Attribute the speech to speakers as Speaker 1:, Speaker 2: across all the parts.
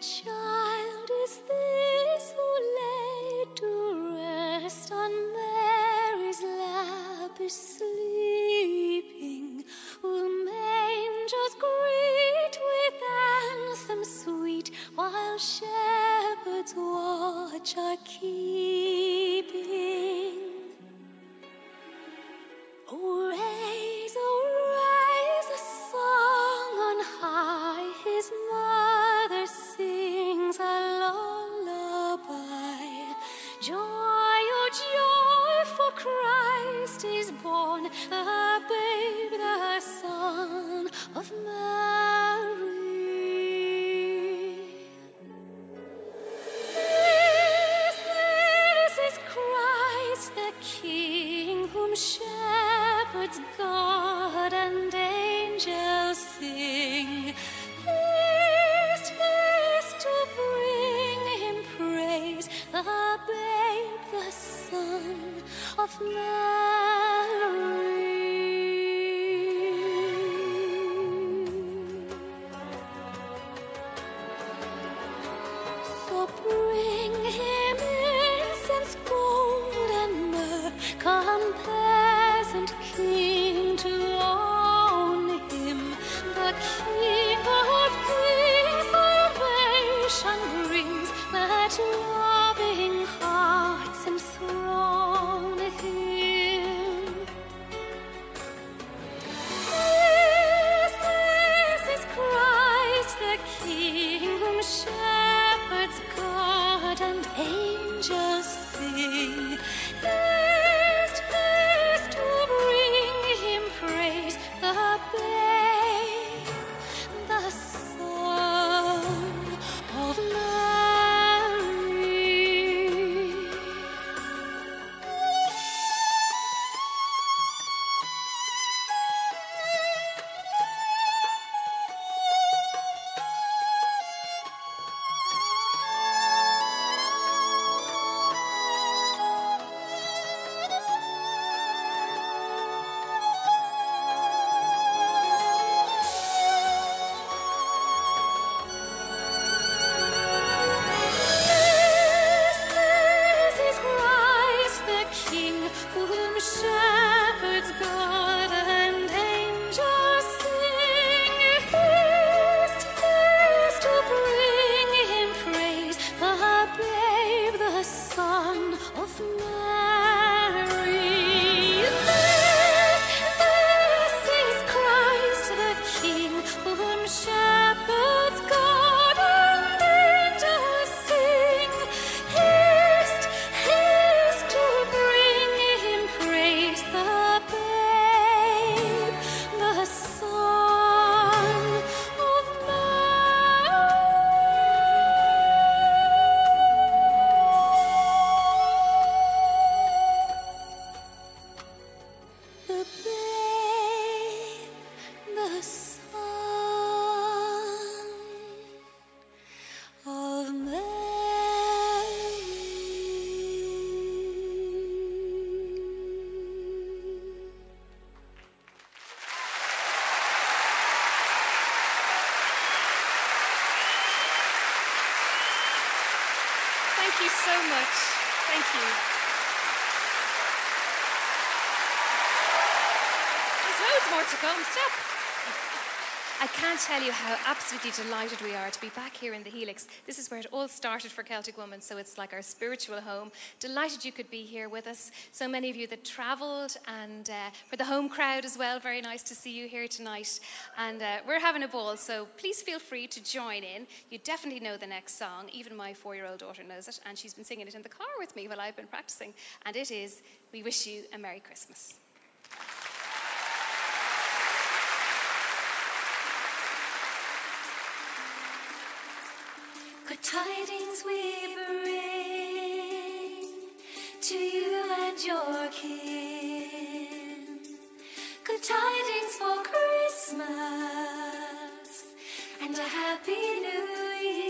Speaker 1: What
Speaker 2: I can't tell you how absolutely delighted we are to be back here in the Helix. This is where it all started for Celtic Woman, so it's like our spiritual home. Delighted you could be here with us. So many of you that travelled, and uh, for the home crowd as well, very nice to see you here tonight. And uh, we're having a ball, so please feel free to join in. You definitely know the next song. Even my four year old daughter knows it, and she's been singing it in the car with me while I've been practicing. And it is We Wish You a Merry Christmas.
Speaker 1: Good tidings we bring to you and your kin. Good tidings for Christmas and a happy new wish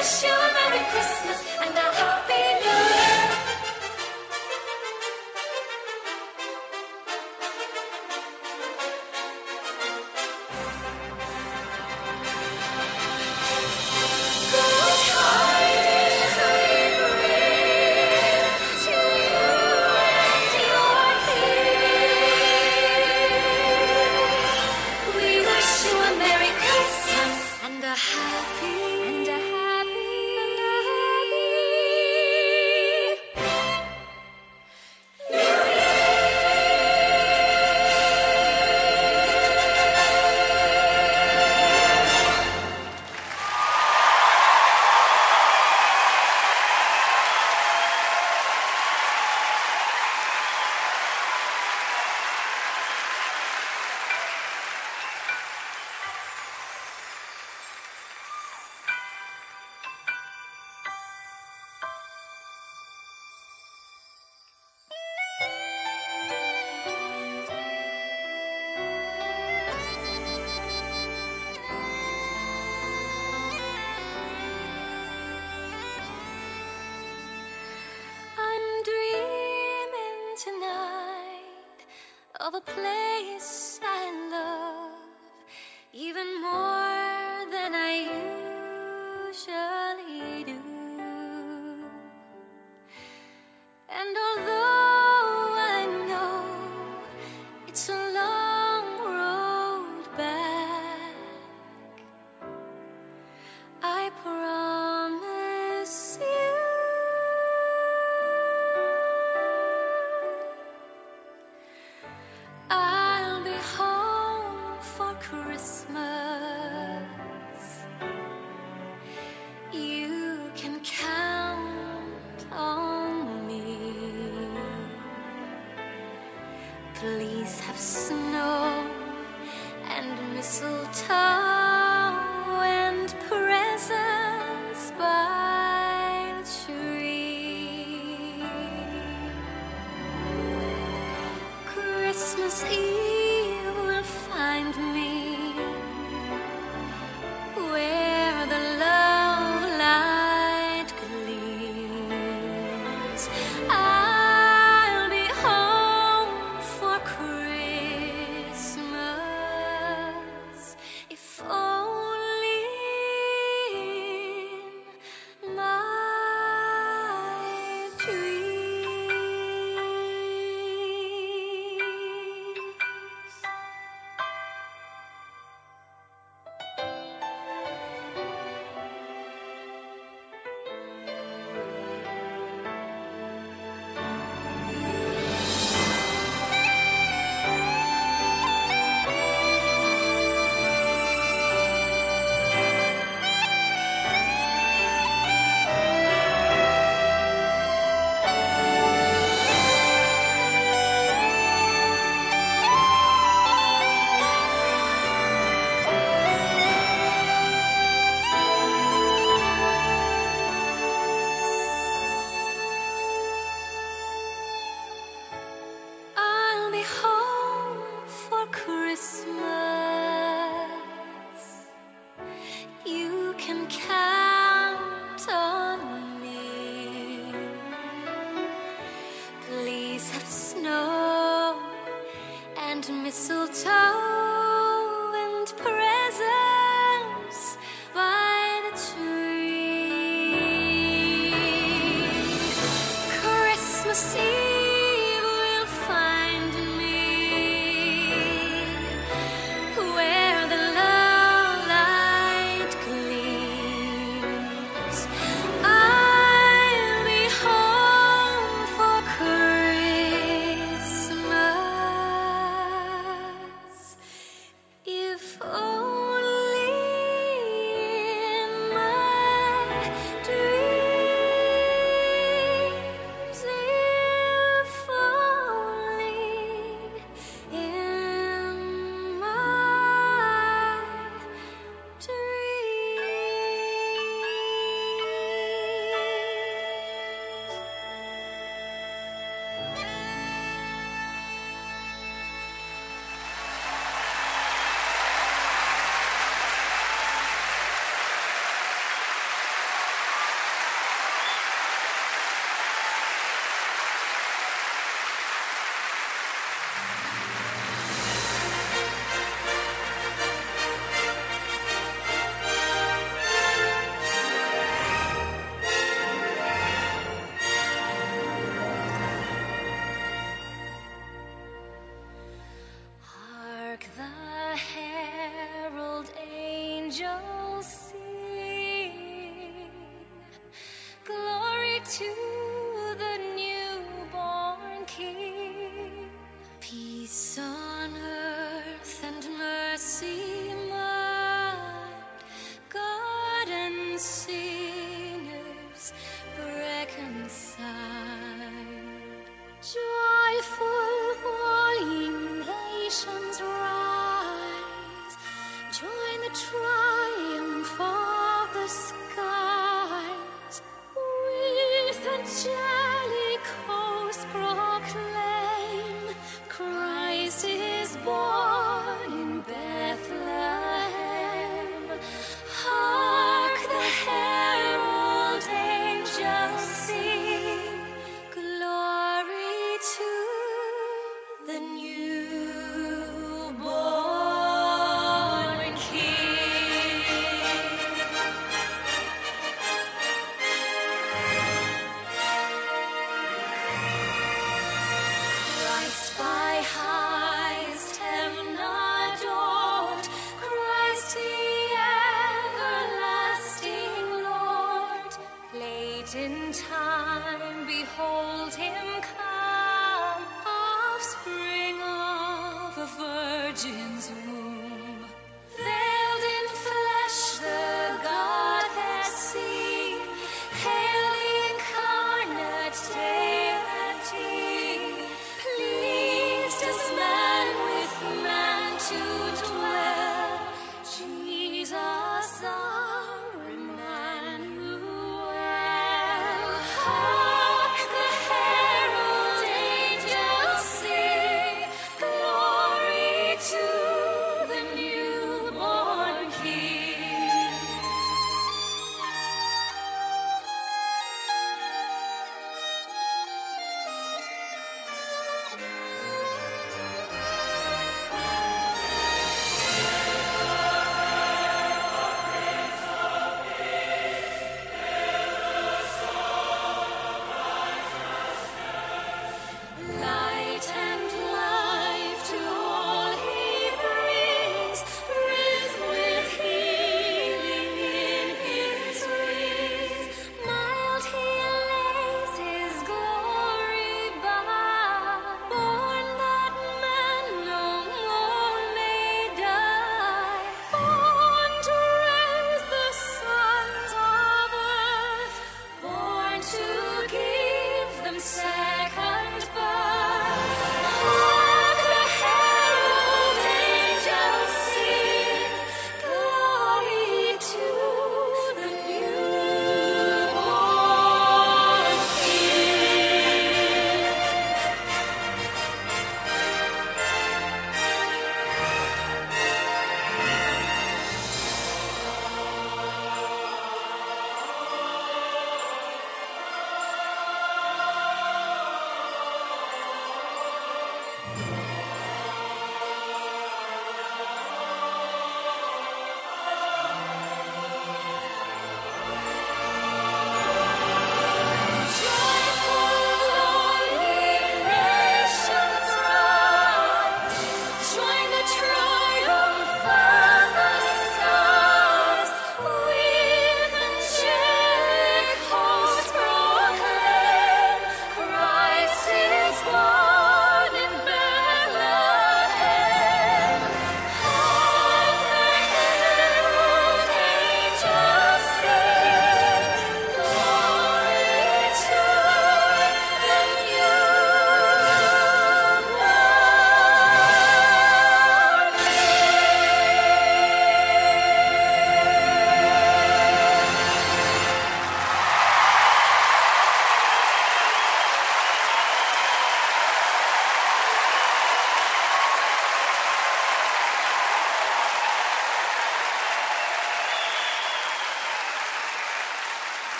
Speaker 1: Of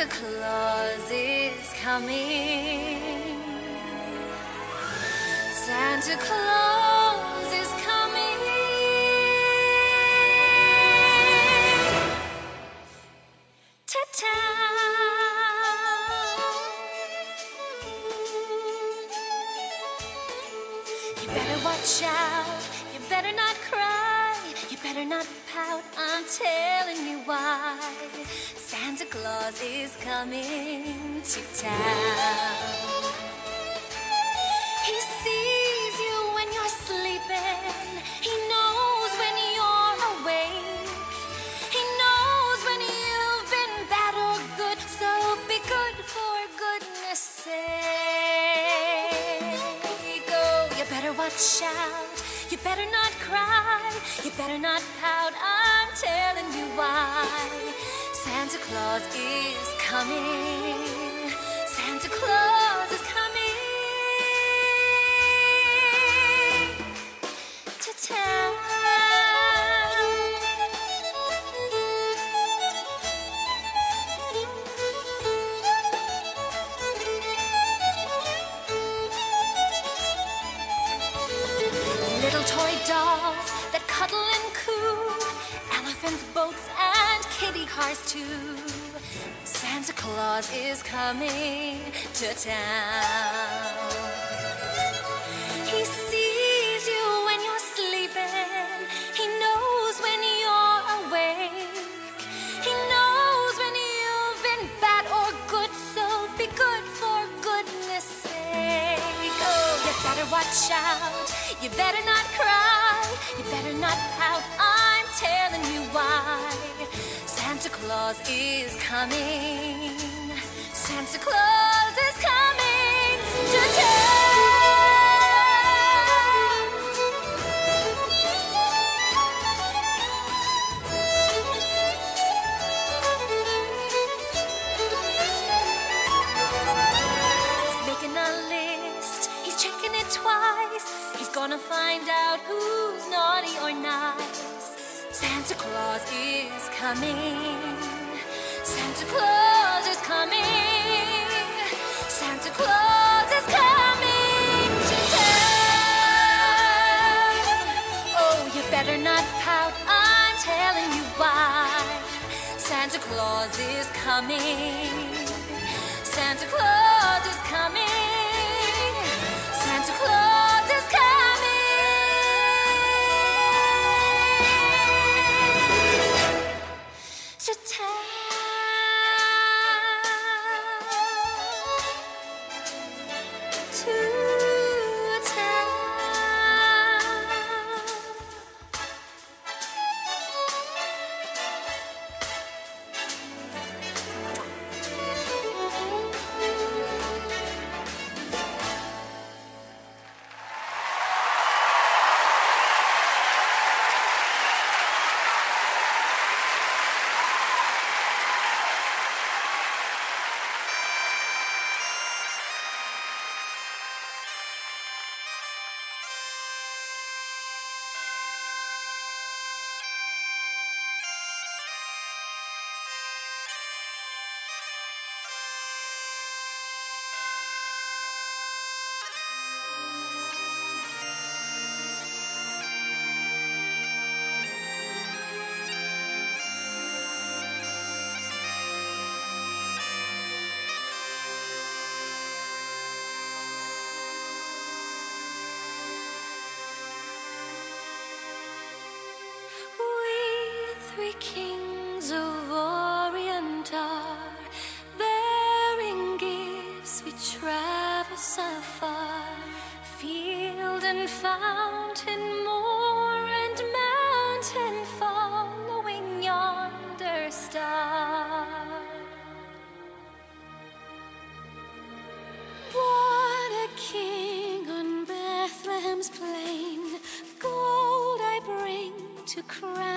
Speaker 1: Masterclass kings of Orient are, bearing gifts we travel so far, Field and fountain, moor and mountain, following yonder star. What a king on Bethlehem's plain! Gold I bring to crown.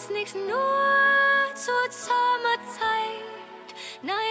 Speaker 1: Grunzt nicht nur zur Sommerzeit, nein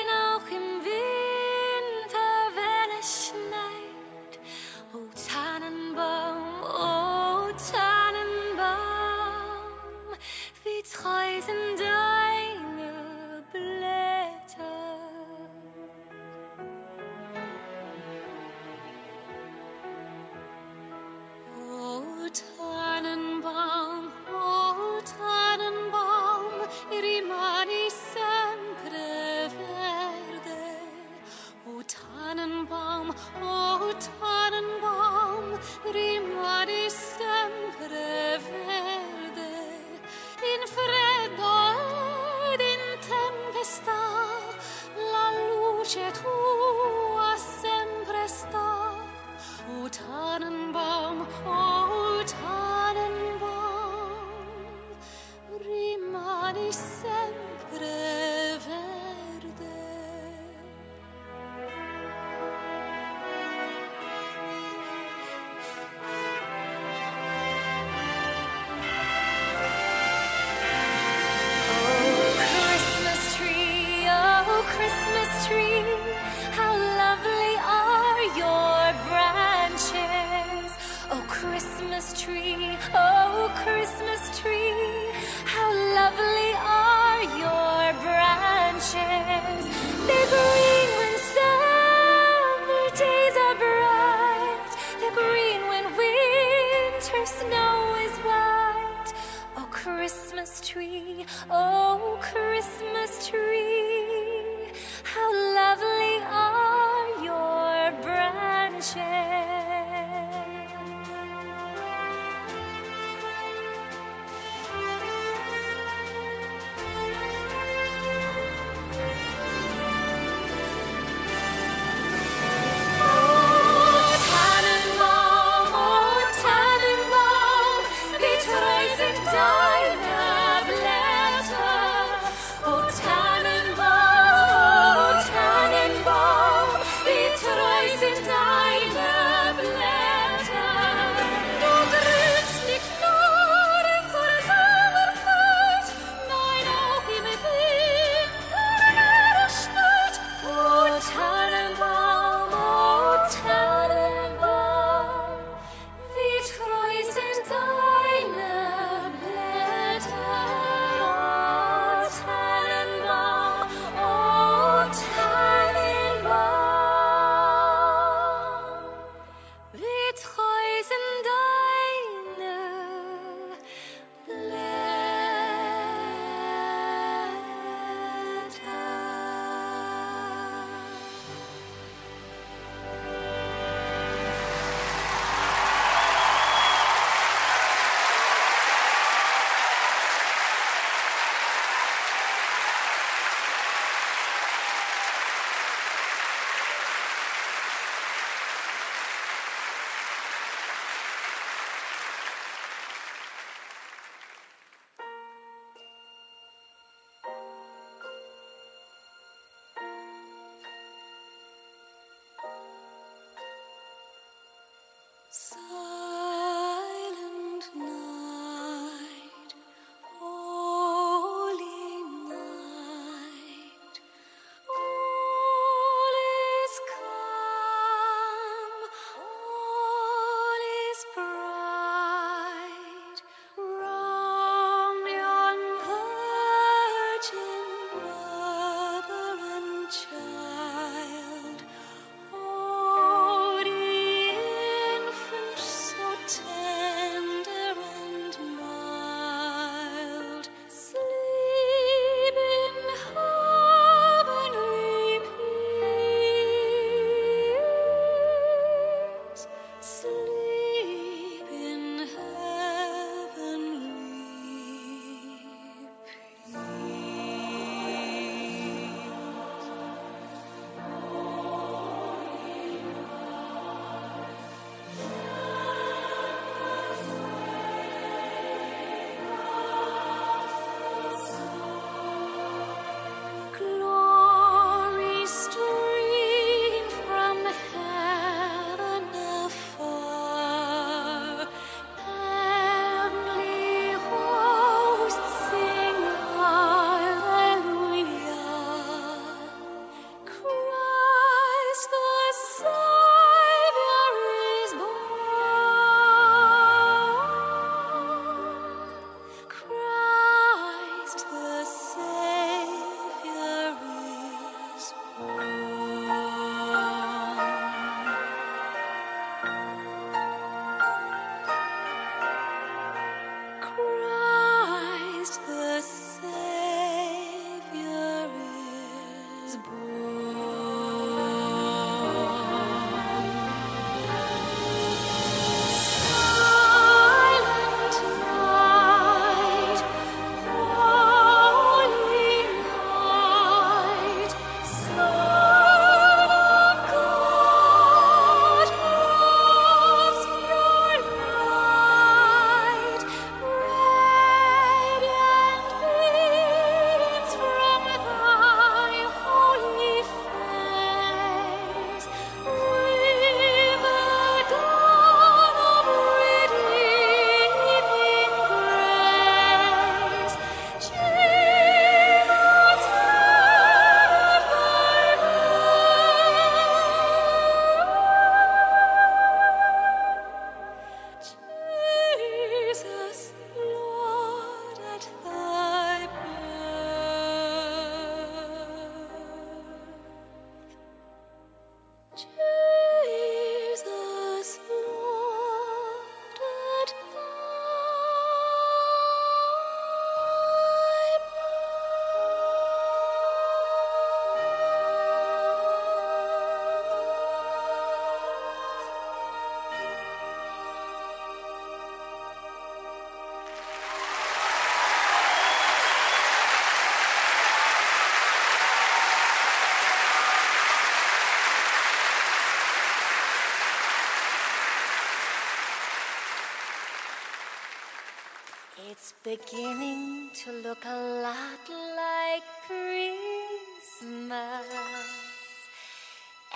Speaker 1: beginning to look a lot like Christmas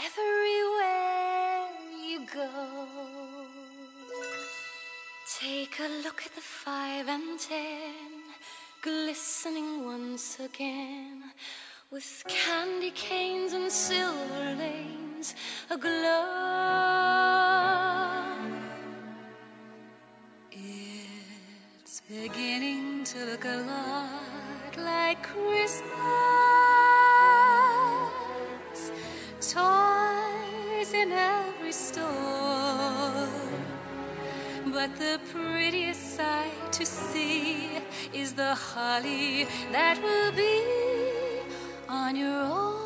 Speaker 1: everywhere you go. Take a look at the five and ten, glistening once again, with candy canes and silver lanes aglow. Christmas. Toys in every store. But the prettiest sight to see is the holly that will be on your own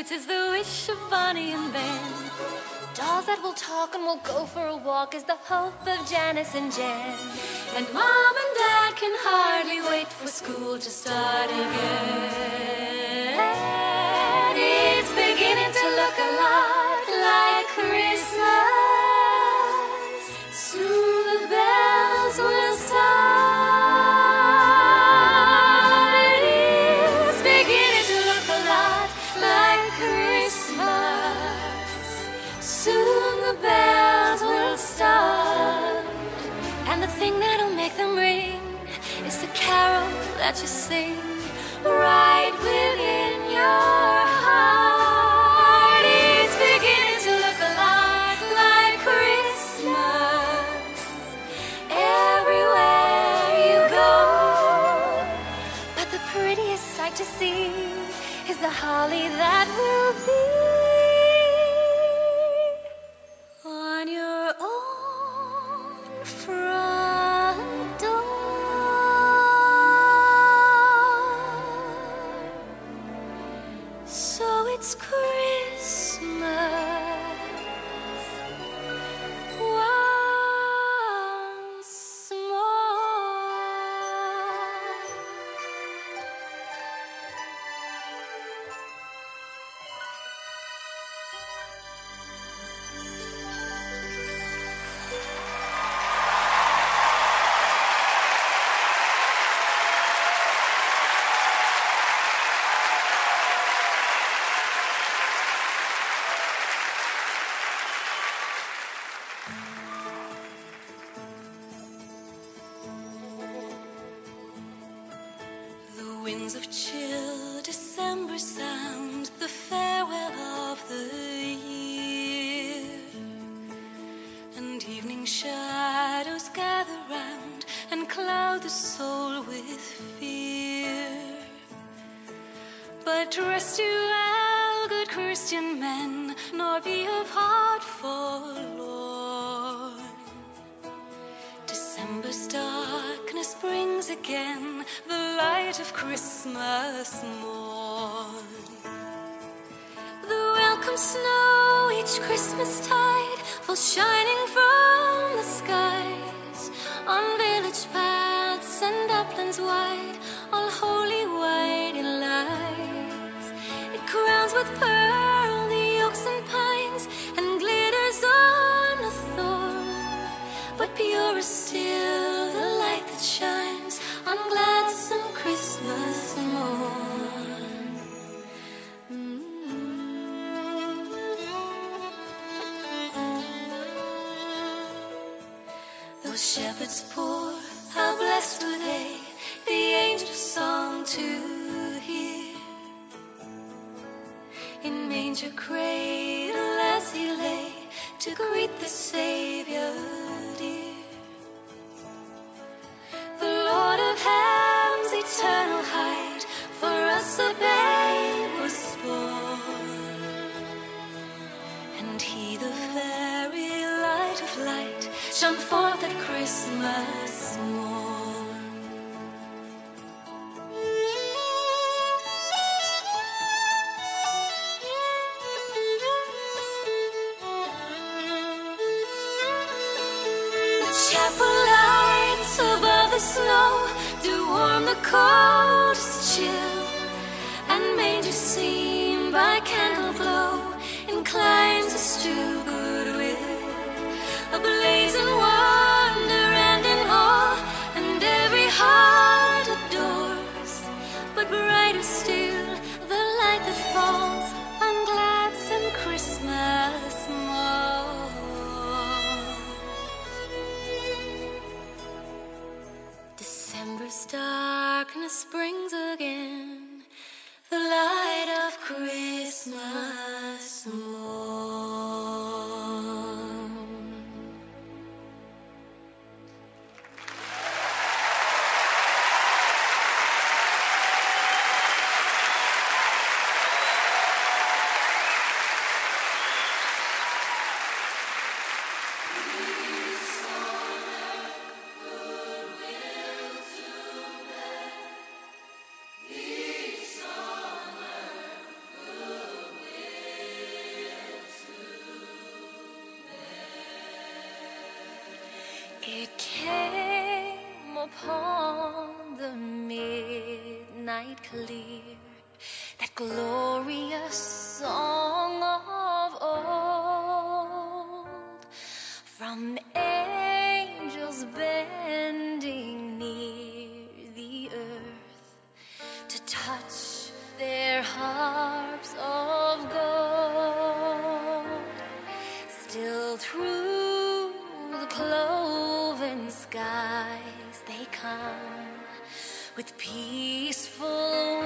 Speaker 1: shoots is the wish of Bonnie and Ben. Dolls that will talk and will go for a walk is the hope of Janice and Jen. And Mom and Dad can hardly wait for school to start again. It's beginning to look a lot that you sing right within your heart. It's beginning to look a lot like Christmas everywhere you go. But the prettiest sight to see is the holly that will be manger cradle as he lay to greet the Savior dear. The Lord of heaven's eternal height, for us a babe was born. And he, the very light of light, shone forth at Christmas morn. Still through the cloven skies they come with peaceful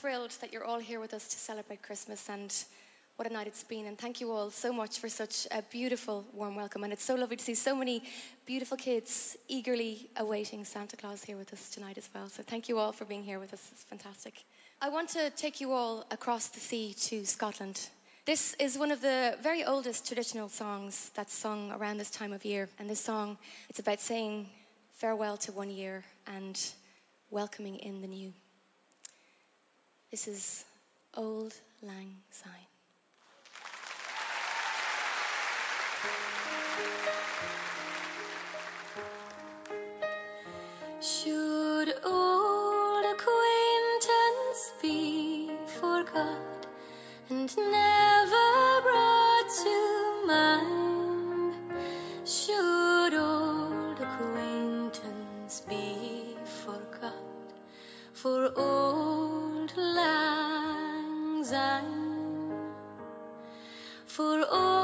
Speaker 3: thrilled that you're all here with us to celebrate Christmas and what a night it's been. And thank you all so much for such a beautiful, warm welcome. And it's so lovely to see so many beautiful kids eagerly awaiting Santa Claus here with us tonight as well. So thank you all for being here with us. It's fantastic. I want to take you all across the sea to Scotland. This is one of the very oldest traditional songs that's sung around this time of year. And this song, it's about saying farewell to one year and welcoming in the new. This is Auld Lang Syne.
Speaker 1: Should old acquaintance be forgot and never brought to mind? Should old acquaintance be forgot for old For old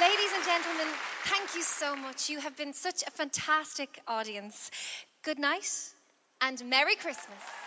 Speaker 2: Ladies and gentlemen, thank you so much. You have been such a fantastic audience. Good night and Merry Christmas.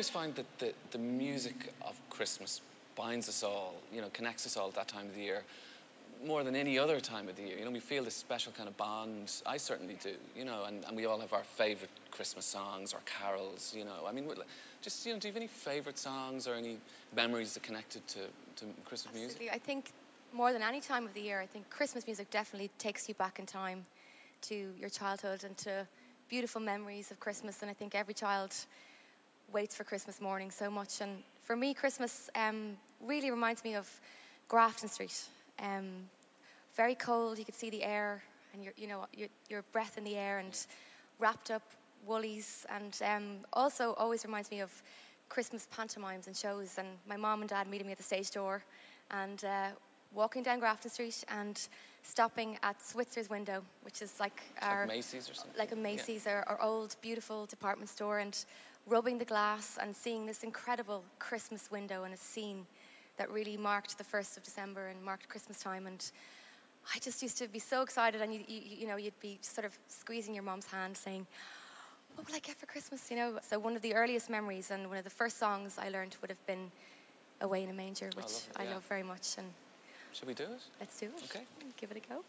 Speaker 4: Always find that the, the music of Christmas binds us all, you know, connects us all at that time of the year more than any other time of the year. You know, we feel this special kind of bond. I certainly do, you know, and, and we all have our favourite Christmas songs or carols, you know. I mean, just, you know, do you have any favourite songs or any memories that connected to, to Christmas
Speaker 3: Absolutely.
Speaker 4: music?
Speaker 3: I think more than any time of the year, I think Christmas music definitely takes you back in time to your childhood and to beautiful memories of Christmas. And I think every child waits for Christmas morning so much. And for me, Christmas um, really reminds me of Grafton Street. Um, very cold, you could see the air and your, you know, your, your breath in the air and wrapped up woolies. And um, also always reminds me of Christmas pantomimes and shows. And my mom and dad meeting me at the stage door and uh, walking down Grafton Street and stopping at Switzer's window, which is like our
Speaker 4: like Macy's or something.
Speaker 3: like a Macy's, yeah. our, our old beautiful department store, and rubbing the glass and seeing this incredible Christmas window and a scene that really marked the 1st of December and marked Christmas time. And I just used to be so excited, and you, you, you know, you'd be sort of squeezing your mom's hand, saying, "What will I get for Christmas?" You know. So one of the earliest memories and one of the first songs I learned would have been "Away in a Manger," which
Speaker 4: I love, it,
Speaker 3: I
Speaker 4: yeah.
Speaker 3: love very much. And
Speaker 4: should we do it?
Speaker 3: Let's do it.
Speaker 4: Okay.
Speaker 3: Give it a go.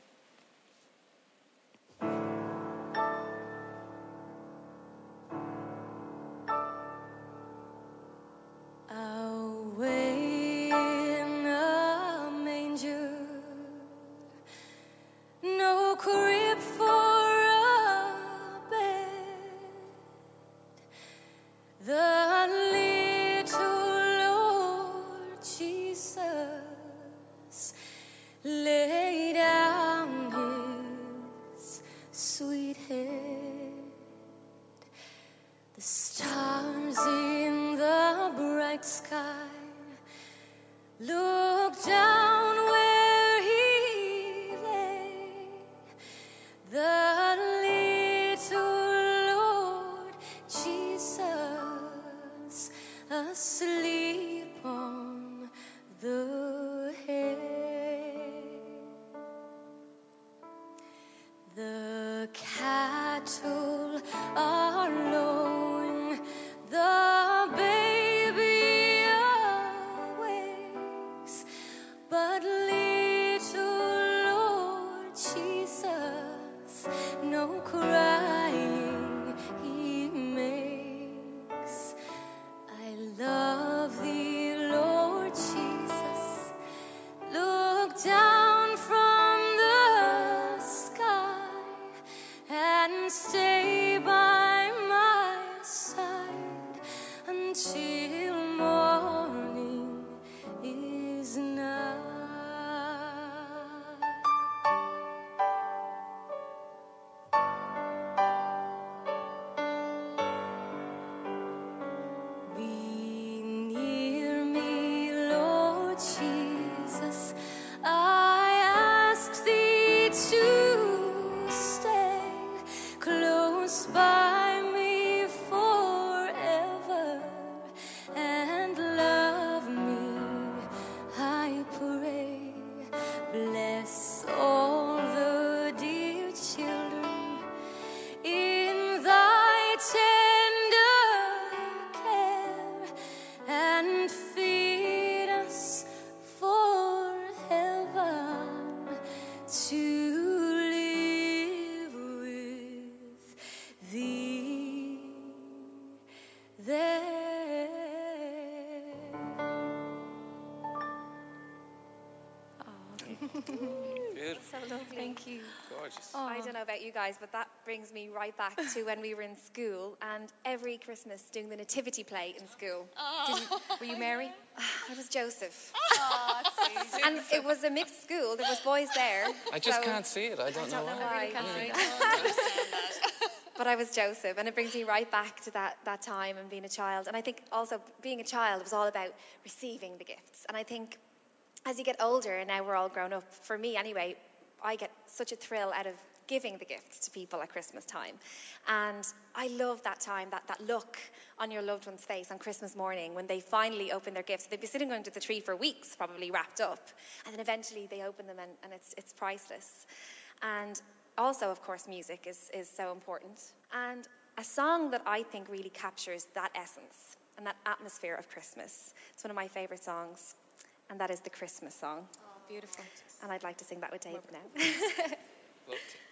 Speaker 5: Don't know about you guys, but that brings me right back to when we were in school and every Christmas doing the nativity play in school.
Speaker 3: Did you, were you Mary?
Speaker 5: I was Joseph. and it was a mixed school. There was boys there.
Speaker 1: I just
Speaker 5: so-
Speaker 1: can't see it. I don't, know
Speaker 5: don't know
Speaker 1: why.
Speaker 5: why. But I was Joseph, and it brings me right back to that, that time and being a child. And I think also being a child was all about receiving the gifts. And I think as you get older, and now we're all grown up, for me anyway, I get such a thrill out of giving the gifts to people at Christmas time. And I love that time, that, that look on your loved one's face on Christmas morning when they finally open their gifts. They'd be sitting under the tree for weeks, probably wrapped up. And then eventually they open them, and, and it's, it's priceless. And also, of course, music is, is so important. And a song that I think really captures that essence and that atmosphere of Christmas. It's one of my favourite songs, and that is the Christmas song.
Speaker 3: Oh, beautiful.
Speaker 5: And I'd like to sing that with David now.
Speaker 1: Love to.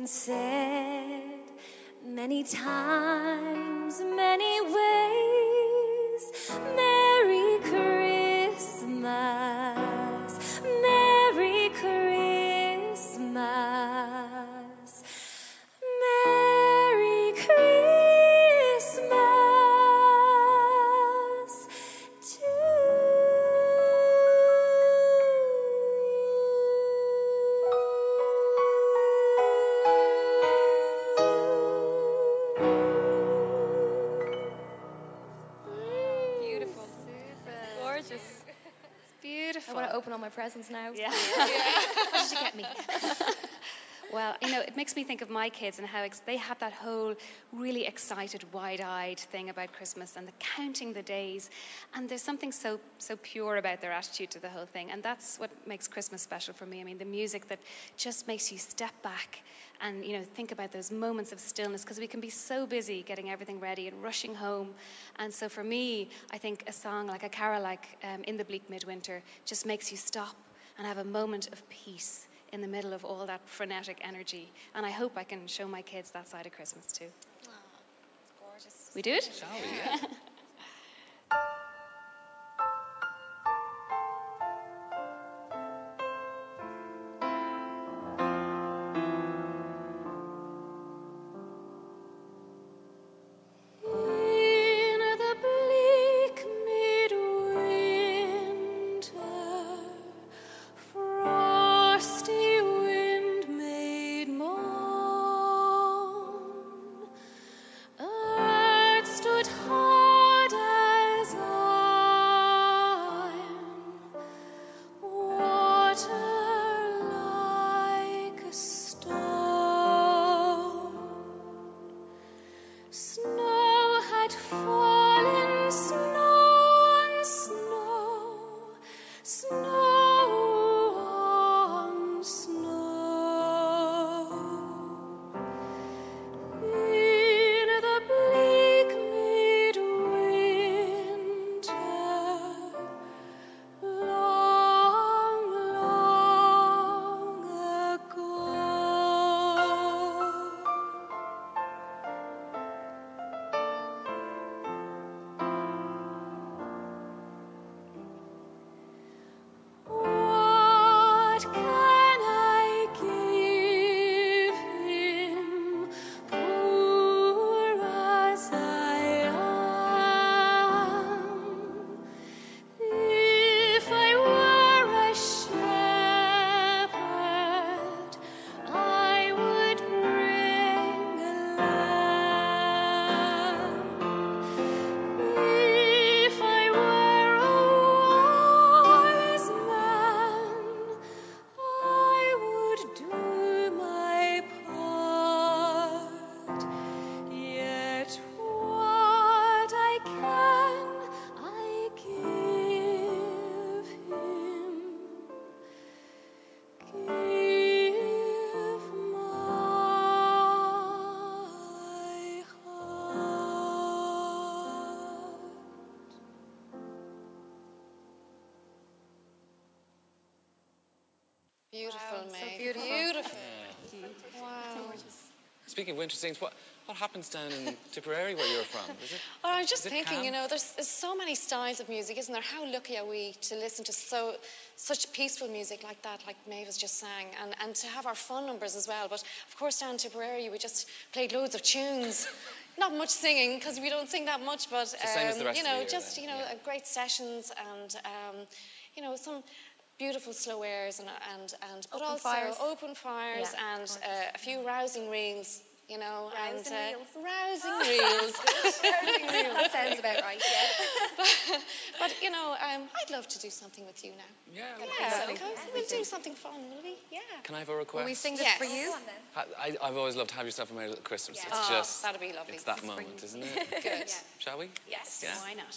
Speaker 6: Been said many times, many
Speaker 3: presents now.
Speaker 2: Yeah. what did you get me? well, you know, it makes me think of my kids and how ex- they have that whole really excited, wide-eyed thing about Christmas and the counting the days. And there's something so so pure about their attitude to the whole thing, and that's what makes Christmas special for me. I mean, the music that just makes you step back and you know think about those moments of stillness because we can be so busy getting everything ready and rushing home. And so for me, I think a song like a carol like um, "In the Bleak Midwinter" just makes you stop and have a moment of peace in the middle of all that frenetic energy. And I hope I can show my kids that side of Christmas too.
Speaker 5: Gorgeous.
Speaker 2: We do it?
Speaker 1: Shall we? Yeah.
Speaker 7: Beautiful,
Speaker 5: Wow, so beautiful.
Speaker 7: Beautiful.
Speaker 4: Yeah.
Speaker 7: Wow.
Speaker 4: Speaking of winter scenes, what, what happens down in Tipperary where you're from? Is it?
Speaker 7: Well, I'm just
Speaker 4: Is
Speaker 7: thinking,
Speaker 4: calm?
Speaker 7: you know, there's, there's so many styles of music, isn't there? How lucky are we to listen to so such peaceful music like that, like Mavis just sang, and, and to have our fun numbers as well. But of course, down in Tipperary, we just played loads of tunes. Not much singing because we don't sing that much, but
Speaker 4: the same as the
Speaker 7: um, you know,
Speaker 4: year
Speaker 7: just
Speaker 4: then,
Speaker 7: you know,
Speaker 4: yeah.
Speaker 7: great sessions and um, you know some beautiful slow airs and and and but
Speaker 5: Open
Speaker 7: also
Speaker 5: fires.
Speaker 7: open fires
Speaker 5: Yeah,
Speaker 7: and uh, a few rousing reels. You know,
Speaker 5: Rousing
Speaker 7: and uh,
Speaker 5: reels.
Speaker 7: rousing reels.
Speaker 5: that sounds about right, yeah.
Speaker 7: but, but you know, um, I'd love to do something with you now.
Speaker 4: Yeah.
Speaker 7: Yeah,
Speaker 5: lovely.
Speaker 7: come, we'll do something fun, will we? Yeah.
Speaker 4: Can I have a request?
Speaker 5: Will we sing this
Speaker 7: Yes.
Speaker 5: for you?
Speaker 4: Ha- I, I've always loved to Have Yourself a Merry Little Christmas.
Speaker 5: Yeah.
Speaker 4: It's
Speaker 7: Oh,
Speaker 4: just,
Speaker 7: that'd be lovely.
Speaker 4: it's that
Speaker 5: This is for
Speaker 4: moment, isn't it?
Speaker 7: Good.
Speaker 4: Shall we?
Speaker 7: Yes.
Speaker 4: Yeah.
Speaker 7: Why not?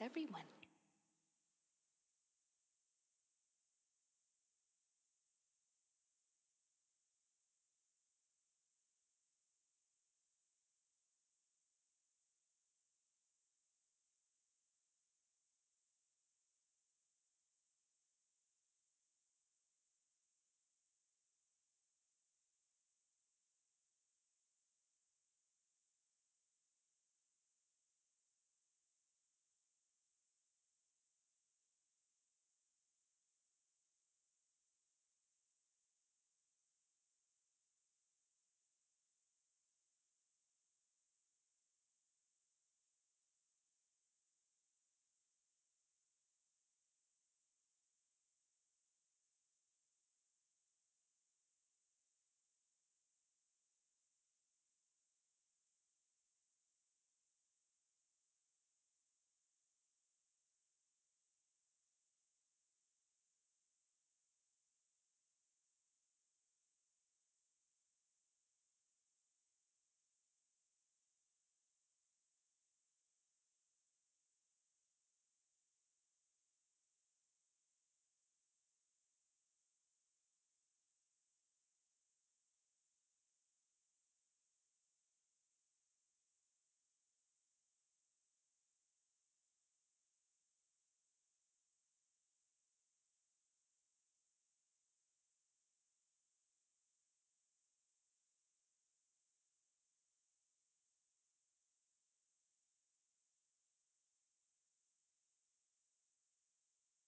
Speaker 2: everyone.